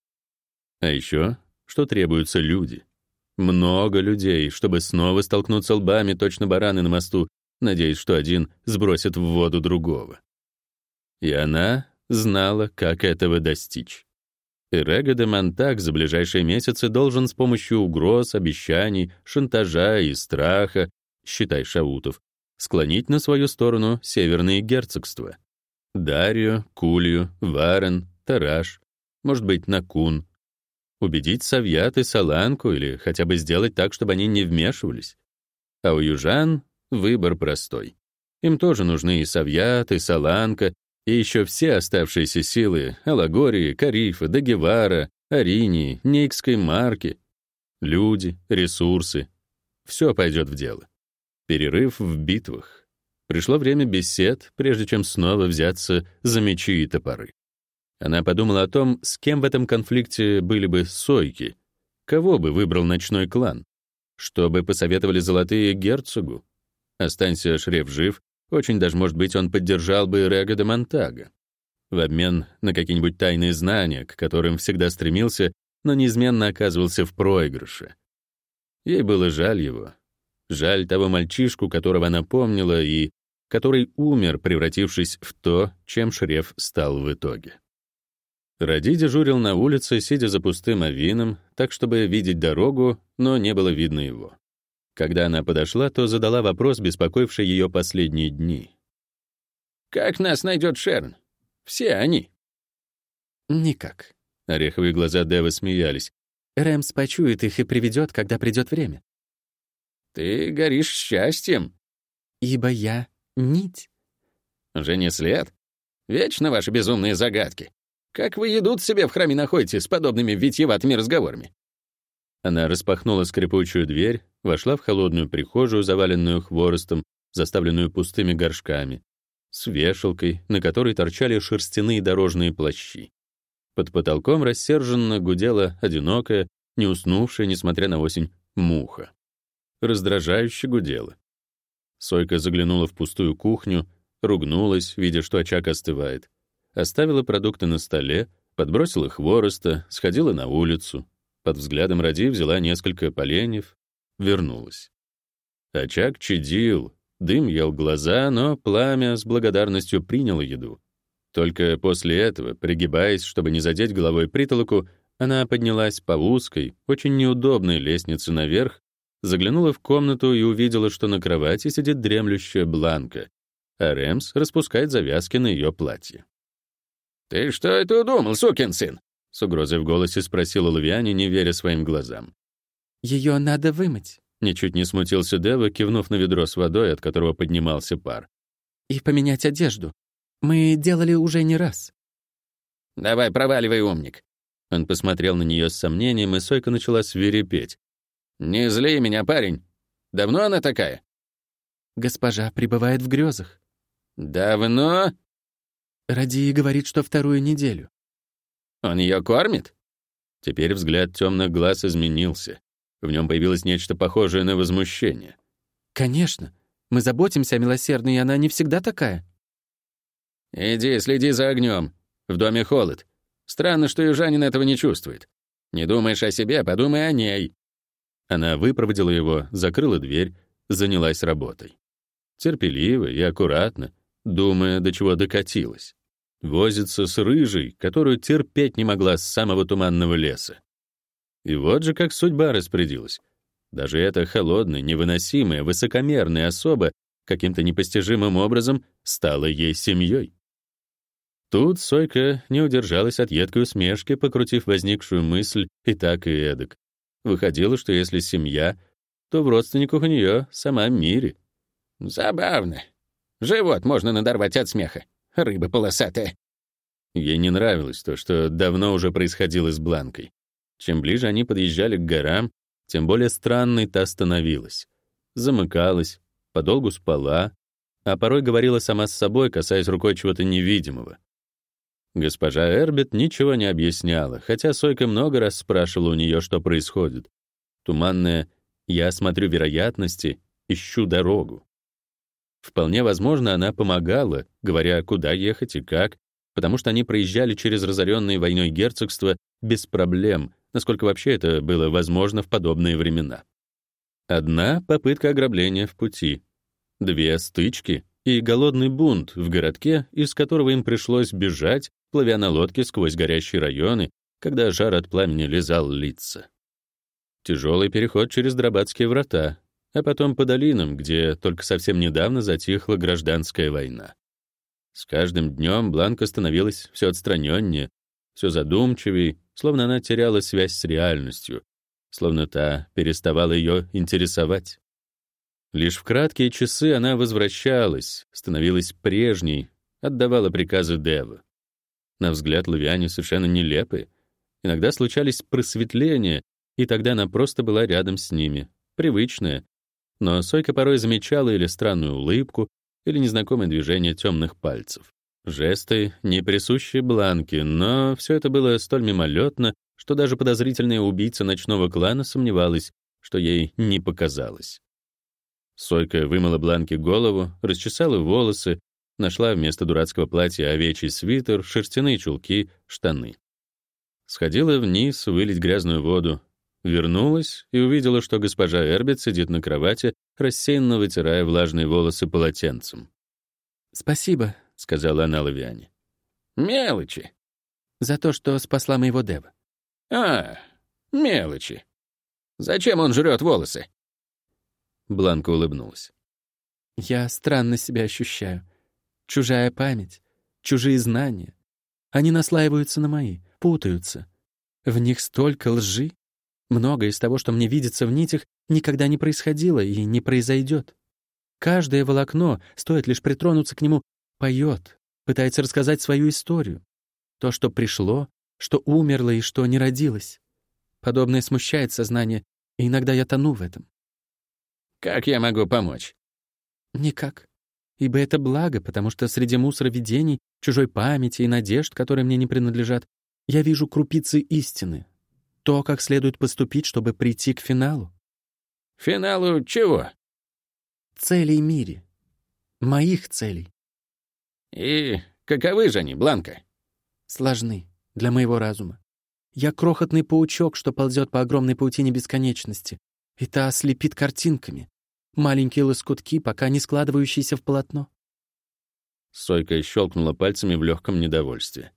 А еще, что требуются люди. Много людей, чтобы снова столкнуться лбами, точно бараны на мосту, надеясь, что один сбросит в воду другого. И она знала, как этого достичь. Эрега де Монтак за ближайшие месяцы должен с помощью угроз, обещаний, шантажа и страха, считай шаутов, склонить на свою сторону северные герцогства. Дарью, Кулью, Варен, Тараш, может быть, Накун. Убедить Савьят и Саланку или хотя бы сделать так, чтобы они не вмешивались. А у южан выбор простой. Им тоже нужны и Савьят, и Саланка, и еще все оставшиеся силы Алагории, Карифа, Дагевара, Аринии, Нейкской марки. Люди, ресурсы. Все пойдет в дело. Перерыв в битвах. Пришло время бесед, прежде чем снова взяться за мечи и топоры. Она подумала о том, с кем в этом конфликте были бы сойки, кого бы выбрал ночной клан, что бы посоветовали золотые герцогу. Останься Шреф жив, очень даже, может быть, он поддержал бы Рега де Монтага. В обмен на какие-нибудь тайные знания, к которым всегда стремился, но неизменно оказывался в проигрыше. Ей было жаль его, Жаль того мальчишку, которого она помнила и который умер, превратившись в то, чем Шреф стал в итоге. Ради дежурил на улице, сидя за пустым авином, так, чтобы видеть дорогу, но не было видно его. Когда она подошла, то задала вопрос, беспокоивший ее последние дни. «Как нас найдет Шерн? Все они». «Никак». Ореховые глаза Девы смеялись. «Рэмс почует их и приведет, когда придет время. Ты горишь счастьем. Ибо я — нить. Уже не след? Вечно ваши безумные загадки. Как вы едут себе в храме находите с подобными витьеватыми разговорами? Она распахнула скрипучую дверь, вошла в холодную прихожую, заваленную хворостом, заставленную пустыми горшками, с вешалкой, на которой торчали шерстяные дорожные плащи. Под потолком рассерженно гудела одинокая, не уснувшая, несмотря на осень, муха раздражающе гудело. Сойка заглянула в пустую кухню, ругнулась, видя, что очаг остывает. Оставила продукты на столе, Подбросила хвороста, сходила на улицу. Под взглядом Ради взяла несколько поленьев, вернулась. Очаг чадил, дым ел глаза, но пламя с благодарностью приняло еду. Только после этого, пригибаясь, чтобы не задеть головой притолоку, она поднялась по узкой, очень неудобной лестнице наверх, заглянула в комнату и увидела, что на кровати сидит дремлющая Бланка, а Рэмс распускает завязки на ее платье. «Ты что это удумал, сукин сын?» — с угрозой в голосе спросила Лавиане, не веря своим глазам. «Ее надо вымыть», — ничуть не смутился Дева, кивнув на ведро с водой, от которого поднимался пар. «И поменять одежду. Мы делали уже не раз». «Давай, проваливай, умник». Он посмотрел на нее с сомнением, и Сойка начала свирепеть. «Не зли меня, парень. Давно она такая?» «Госпожа пребывает в грезах». «Давно?» Ради говорит, что вторую неделю. Он ее кормит? Теперь взгляд темных глаз изменился. В нем появилось нечто похожее на возмущение. Конечно. Мы заботимся о милосердной, и она не всегда такая. Иди, следи за огнем. В доме холод. Странно, что южанин этого не чувствует. Не думаешь о себе, подумай о ней. Она выпроводила его, закрыла дверь, занялась работой. Терпеливо и аккуратно, думая, до чего докатилась. Возится с рыжей, которую терпеть не могла с самого туманного леса. И вот же как судьба распорядилась. Даже эта холодная, невыносимая, высокомерная особа каким-то непостижимым образом стала ей семьей. Тут Сойка не удержалась от едкой усмешки, покрутив возникшую мысль и так и эдак. Выходило, что если семья, то в родственниках у нее сама Мири. Забавно. Живот можно надорвать от смеха. Рыба полосатая. Ей не нравилось то, что давно уже происходило с Бланкой. Чем ближе они подъезжали к горам, тем более странной та становилась. Замыкалась, подолгу спала, а порой говорила сама с собой, касаясь рукой чего-то невидимого. Госпожа Эрбит ничего не объясняла, хотя Сойка много раз спрашивала у нее, что происходит. Туманная «я смотрю вероятности, ищу дорогу». Вполне возможно, она помогала, говоря, куда ехать и как, потому что они проезжали через разоренные войной герцогства без проблем, насколько вообще это было возможно в подобные времена. Одна попытка ограбления в пути, две стычки и голодный бунт в городке, из которого им пришлось бежать, плывя на лодке сквозь горящие районы, когда жар от пламени лизал лица. Тяжелый переход через Драбатские врата, а потом по долинам, где только совсем недавно затихла гражданская война. С каждым днем Бланка становилась все отстраненнее, все задумчивее, словно она теряла связь с реальностью, словно та переставала ее интересовать. Лишь в краткие часы она возвращалась, становилась прежней, отдавала приказы Дева. На взгляд Лавиане совершенно нелепые. Иногда случались просветления, и тогда она просто была рядом с ними, привычная, но Сойка порой замечала или странную улыбку, или незнакомое движение темных пальцев. Жесты, не присущие Бланке, но все это было столь мимолетно, что даже подозрительная убийца ночного клана сомневалась, что ей не показалось. Сойка вымыла Бланке голову, расчесала волосы, нашла вместо дурацкого платья овечий свитер, шерстяные чулки, штаны. Сходила вниз вылить грязную воду, Вернулась и увидела, что госпожа Эрбит сидит на кровати, рассеянно вытирая влажные волосы полотенцем. «Спасибо», — сказала она Лавиане. «Мелочи». «За то, что спасла моего Дева». «А, мелочи. Зачем он жрет волосы?» Бланка улыбнулась. «Я странно себя ощущаю. Чужая память, чужие знания. Они наслаиваются на мои, путаются. В них столько лжи, Многое из того, что мне видится в нитях, никогда не происходило и не произойдет. Каждое волокно, стоит лишь притронуться к нему, поет, пытается рассказать свою историю. То, что пришло, что умерло и что не родилось. Подобное смущает сознание, и иногда я тону в этом. «Как я могу помочь?» «Никак. Ибо это благо, потому что среди мусора видений, чужой памяти и надежд, которые мне не принадлежат, я вижу крупицы истины, то, как следует поступить, чтобы прийти к финалу. Финалу чего? Целей мире. Моих целей. И каковы же они, Бланка? Сложны. для моего разума. Я крохотный паучок, что ползет по огромной паутине бесконечности, и та ослепит картинками, маленькие лоскутки, пока не складывающиеся в полотно. Сойка щелкнула пальцами в легком недовольстве.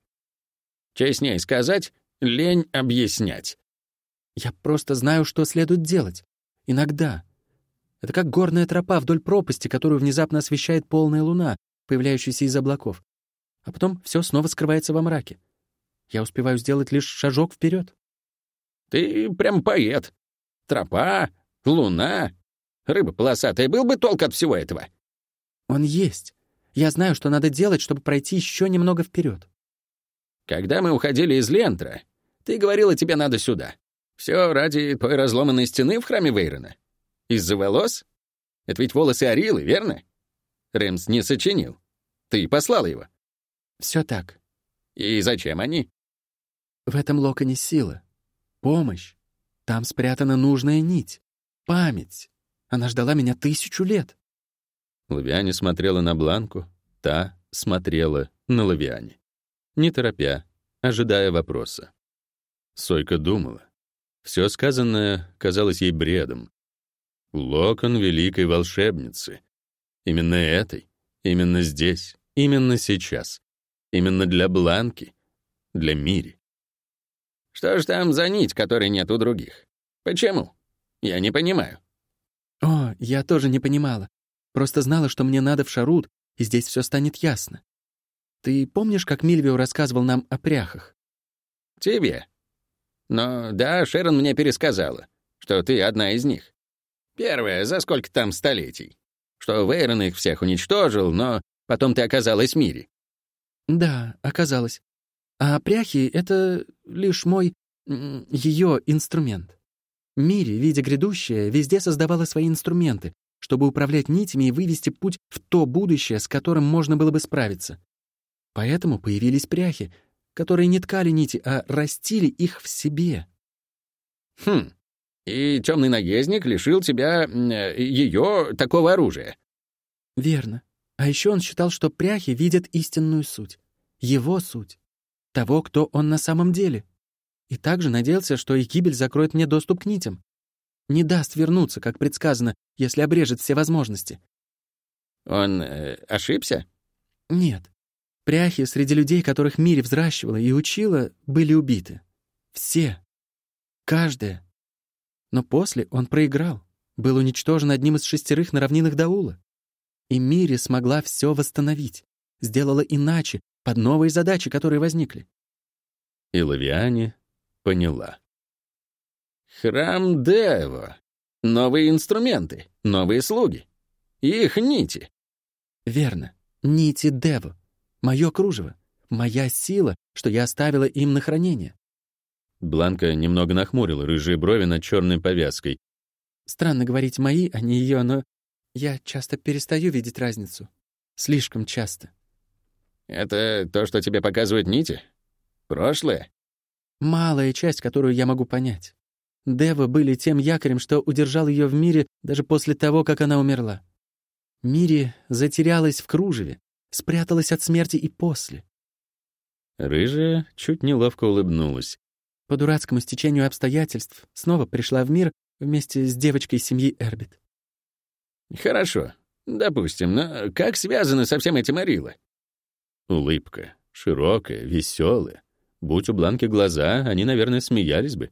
Честнее сказать, лень объяснять. Я просто знаю, что следует делать. Иногда. Это как горная тропа вдоль пропасти, которую внезапно освещает полная луна, появляющаяся из облаков. А потом все снова скрывается во мраке. Я успеваю сделать лишь шажок вперед. Ты прям поэт. Тропа, луна, рыба полосатая. Был бы толк от всего этого. Он есть. Я знаю, что надо делать, чтобы пройти еще немного вперед. Когда мы уходили из Лентра, ты говорила, тебе надо сюда. Все ради той разломанной стены в храме Вейрона. Из-за волос? Это ведь волосы Арилы, верно? Рэмс не сочинил. Ты послал его. Все так. И зачем они? В этом локоне сила. Помощь. Там спрятана нужная нить. Память. Она ждала меня тысячу лет. Лавиане смотрела на Бланку, та смотрела на Лавиане. Не торопя, ожидая вопроса. Сойка думала. Все сказанное казалось ей бредом. Локон великой волшебницы. Именно этой, именно здесь, именно сейчас. Именно для Бланки, для Мири. Что ж там за нить, которой нет у других? Почему? Я не понимаю. О, я тоже не понимала. Просто знала, что мне надо в Шарут, и здесь все станет ясно. Ты помнишь, как Мильвио рассказывал нам о пряхах? Тебе. Но да, Шерон мне пересказала, что ты одна из них. Первая, за сколько там столетий. Что Вейрон их всех уничтожил, но потом ты оказалась в мире. Да, оказалась. А пряхи — это лишь мой... ее инструмент. Мири, видя грядущее, везде создавала свои инструменты, чтобы управлять нитями и вывести путь в то будущее, с которым можно было бы справиться. Поэтому появились пряхи, которые не ткали нити, а растили их в себе. Хм, и темный наездник лишил тебя ее такого оружия. Верно. А еще он считал, что пряхи видят истинную суть. Его суть. Того, кто он на самом деле. И также надеялся, что их гибель закроет мне доступ к нитям. Не даст вернуться, как предсказано, если обрежет все возможности. Он э, ошибся? Нет. Пряхи среди людей, которых Мири взращивала и учила, были убиты. Все. Каждая. Но после он проиграл, был уничтожен одним из шестерых на равнинах Даула. И Мири смогла все восстановить, сделала иначе, под новые задачи, которые возникли. И Лавиане поняла. Храм Дева. Новые инструменты, новые слуги. Их нити. Верно. Нити Деву. Мое кружево. Моя сила, что я оставила им на хранение. Бланка немного нахмурила рыжие брови над черной повязкой. Странно говорить «мои», а не ее, но я часто перестаю видеть разницу. Слишком часто. Это то, что тебе показывают нити? Прошлое? Малая часть, которую я могу понять. Девы были тем якорем, что удержал ее в мире даже после того, как она умерла. Мири затерялась в кружеве, спряталась от смерти и после. Рыжая чуть неловко улыбнулась. По дурацкому стечению обстоятельств снова пришла в мир вместе с девочкой семьи Эрбит. Хорошо, допустим, но как связаны со всем этим Арила? Улыбка, широкая, веселая. Будь у Бланки глаза, они, наверное, смеялись бы.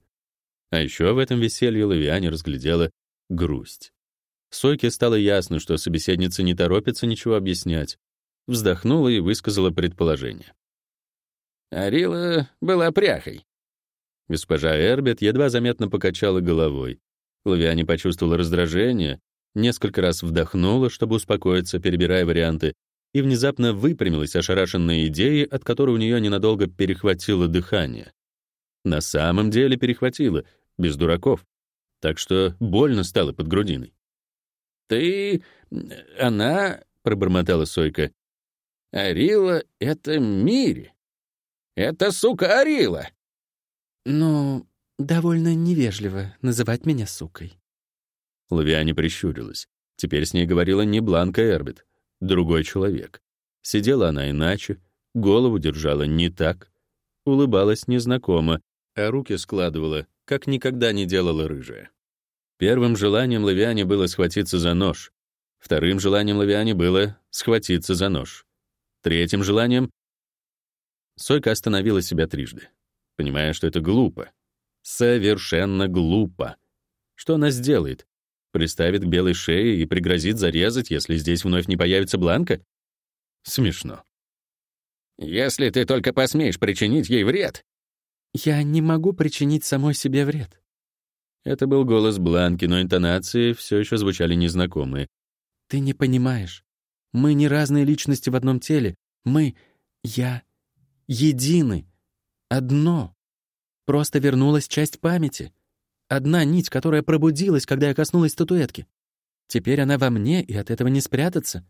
А еще в этом веселье Лавиане разглядела грусть. Сойке стало ясно, что собеседница не торопится ничего объяснять. Вздохнула и высказала предположение. Арила была пряхой. Госпожа Эрбет едва заметно покачала головой. Лавиане почувствовала раздражение, несколько раз вдохнула, чтобы успокоиться, перебирая варианты, и внезапно выпрямилась, ошарашенная идеей, от которой у нее ненадолго перехватило дыхание. На самом деле перехватило, без дураков. Так что больно стало под грудиной. «Ты... она...» — пробормотала Сойка. «Арила — это Мири. Это сука Арила!» «Ну, довольно невежливо называть меня сукой». Лавиане прищурилась. Теперь с ней говорила не Бланка Эрбит, другой человек. Сидела она иначе, голову держала не так. улыбалась незнакомо, а руки складывала, как никогда не делала рыжая. Первым желанием Лавиане было схватиться за нож. Вторым желанием Лавиане было схватиться за нож. Третьим желанием... Сойка остановила себя трижды, понимая, что это глупо. Совершенно глупо. Что она сделает? Приставит к белой шее и пригрозит зарезать, если здесь вновь не появится Бланка? Смешно. «Если ты только посмеешь причинить ей вред...» «Я не могу причинить самой себе вред». Это был голос Бланки, но интонации все еще звучали незнакомые. «Ты не понимаешь. Мы не разные личности в одном теле. Мы, я, едины. Одно. Просто вернулась часть памяти. Одна нить, которая пробудилась, когда я коснулась статуэтки. Теперь она во мне, и от этого не спрятаться.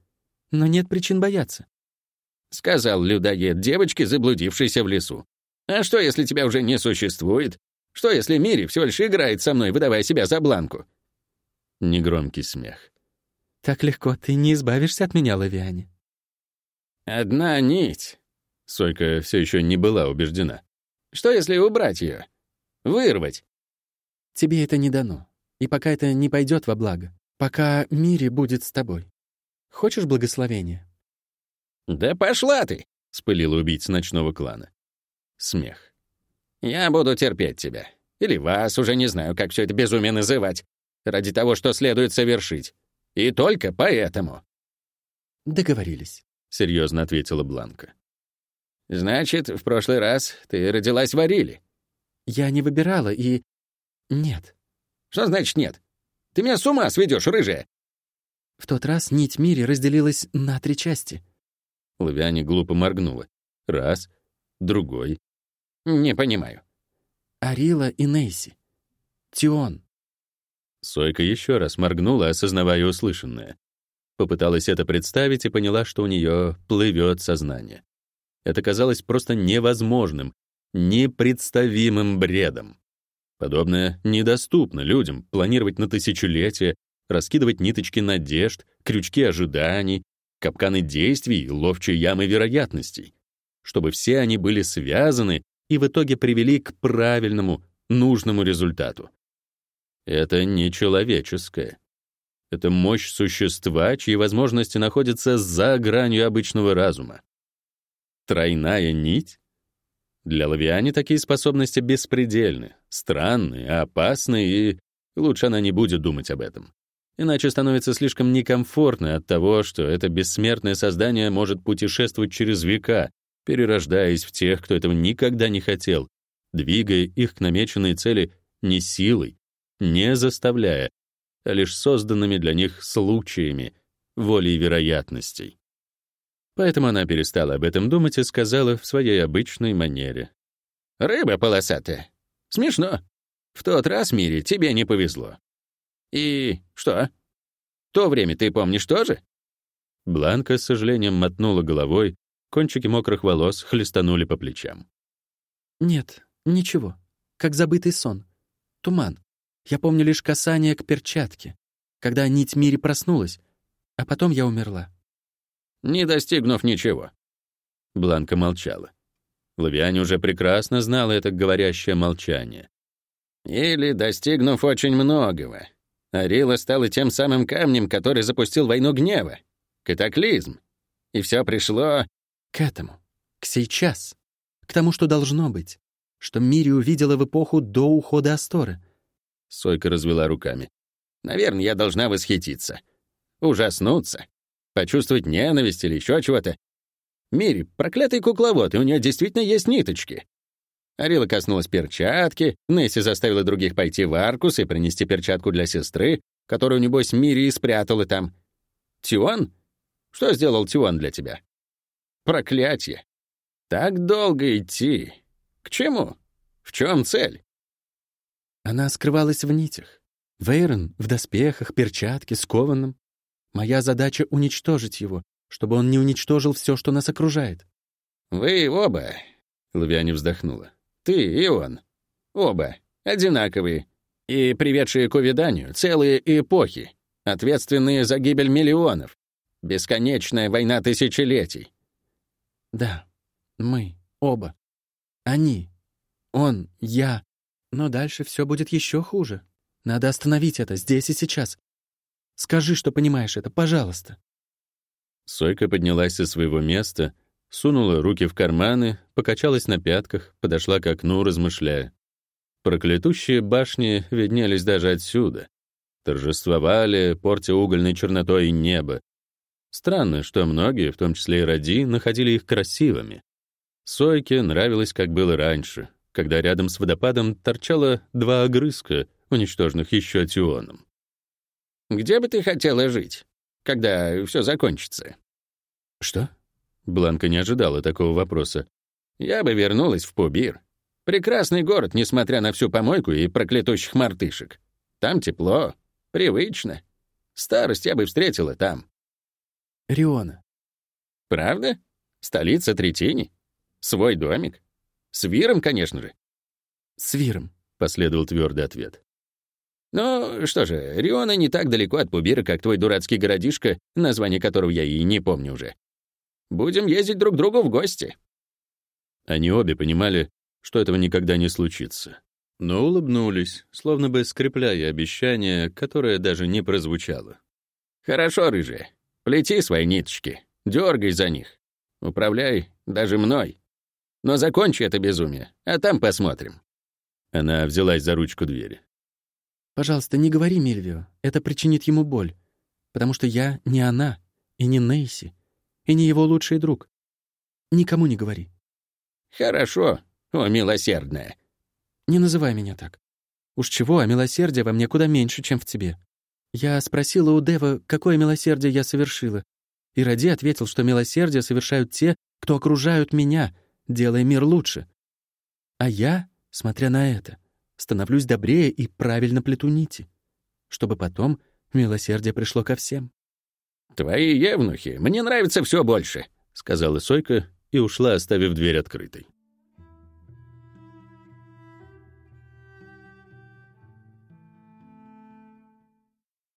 Но нет причин бояться. — сказал людоед девочке, заблудившейся в лесу. «А что, если тебя уже не существует? Что, если Мири всего лишь играет со мной, выдавая себя за Бланку?» Негромкий смех. «Так легко ты не избавишься от меня, Лавиане». «Одна нить». Сойка все еще не была убеждена. «Что, если убрать ее? Вырвать?» «Тебе это не дано. И пока это не пойдет во благо. Пока Мири будет с тобой. Хочешь благословения?» «Да пошла ты!» — спылил убийца ночного клана. Смех. «Я буду терпеть тебя. Или вас, уже не знаю, как все это безумие называть. Ради того, что следует совершить. И только поэтому». «Договорились», — серьезно ответила Бланка. «Значит, в прошлый раз ты родилась в Ариле?» «Я не выбирала и...» «Нет». «Что значит нет? Ты меня с ума сведешь, рыжая!» В тот раз нить Мири разделилась на три части — Лавиане глупо моргнула. Раз, другой. «Не понимаю». «Арила и Нейси. Тион». Сойка еще раз моргнула, осознавая услышанное. Попыталась это представить и поняла, что у нее плывет сознание. Это казалось просто невозможным, непредставимым бредом. Подобное недоступно людям планировать на тысячелетия, раскидывать ниточки надежд, крючки ожиданий, капканы действий, ловчие ямы вероятностей, чтобы все они были связаны и в итоге привели к правильному, нужному результату. Это не человеческое. Это мощь существа, чьи возможности находятся за гранью обычного разума. Тройная нить? Для Лавиани такие способности беспредельны, странны, опасны, и лучше она не будет думать об этом. Иначе становится слишком некомфортно от того, что это бессмертное создание может путешествовать через века, перерождаясь в тех, кто этого никогда не хотел, двигая их к намеченной цели не силой, не заставляя, а лишь созданными для них случаями, волей вероятностей. Поэтому она перестала об этом думать и сказала в своей обычной манере. «Рыба полосатая. Смешно. В тот раз, Мире, тебе не повезло. «И что? То время ты помнишь тоже?» Бланка с сожалением мотнула головой, кончики мокрых волос хлестанули по плечам. «Нет, ничего. Как забытый сон. Туман. Я помню лишь касание к перчатке, когда нить Мири проснулась, а потом я умерла». «Не достигнув ничего». Бланка молчала. Лавиане уже прекрасно знала это говорящее молчание. «Или достигнув очень многого», Арила стала тем самым камнем, который запустил войну гнева. Катаклизм. И все пришло... К этому. К сейчас. К тому, что должно быть. Что Мири увидела в эпоху до ухода Асторы. Сойка развела руками. Наверное, я должна восхититься. Ужаснуться. Почувствовать ненависть или еще чего-то. Мири, проклятый кукловод, и у нее действительно есть ниточки. Арила коснулась перчатки, Несси заставила других пойти в Аркус и принести перчатку для сестры, которую, небось, Мири и спрятала там. Тион? Что сделал Тион для тебя? Проклятие. Так долго идти. К чему? В чем цель? Она скрывалась в нитях. Вейрон в доспехах, перчатке, скованном. Моя задача — уничтожить его, чтобы он не уничтожил все, что нас окружает. «Вы оба...» — Лавиане вздохнула. Ты и он. Оба одинаковые. И приведшие к увяданию целые эпохи, ответственные за гибель миллионов. Бесконечная война тысячелетий. Да, мы оба. Они. Он, я. Но дальше все будет еще хуже. Надо остановить это здесь и сейчас. Скажи, что понимаешь это, пожалуйста. Сойка поднялась со своего места, сунула руки в карманы, покачалась на пятках, подошла к окну, размышляя. Проклятущие башни виднелись даже отсюда. Торжествовали, портя угольной чернотой небо. Странно, что многие, в том числе и Ради, находили их красивыми. Сойке нравилось, как было раньше, когда рядом с водопадом торчало два огрызка, уничтоженных еще Тионом. «Где бы ты хотела жить, когда все закончится?» «Что?» Бланка не ожидала такого вопроса. «Я бы вернулась в Пубир. Прекрасный город, несмотря на всю помойку и проклятущих мартышек. Там тепло, привычно. Старость я бы встретила там». «Риона». «Правда? Столица Третини? Свой домик? С Виром, конечно же». «С Виром», — последовал твердый ответ. «Ну, что же, Риона не так далеко от Пубира, как твой дурацкий городишко, название которого я и не помню уже. Будем ездить друг к другу в гости». Они обе понимали, что этого никогда не случится. Но улыбнулись, словно бы скрепляя обещание, которое даже не прозвучало. «Хорошо, рыжая. Плети свои ниточки, дергай за них. Управляй даже мной. Но закончи это безумие, а там посмотрим». Она взялась за ручку двери. «Пожалуйста, не говори Мильвио. Это причинит ему боль. Потому что я не она, и не Нейси, и не его лучший друг. Никому не говори». «Хорошо, о, милосердная». «Не называй меня так. Уж чего, а милосердия во мне куда меньше, чем в тебе. Я спросила у Дева, какое милосердие я совершила. И Ради ответил, что милосердие совершают те, кто окружают меня, делая мир лучше. А я, смотря на это, становлюсь добрее и правильно плету нити, чтобы потом милосердие пришло ко всем. «Твои евнухи, мне нравится все больше», — сказала Сойка и ушла, оставив дверь открытой.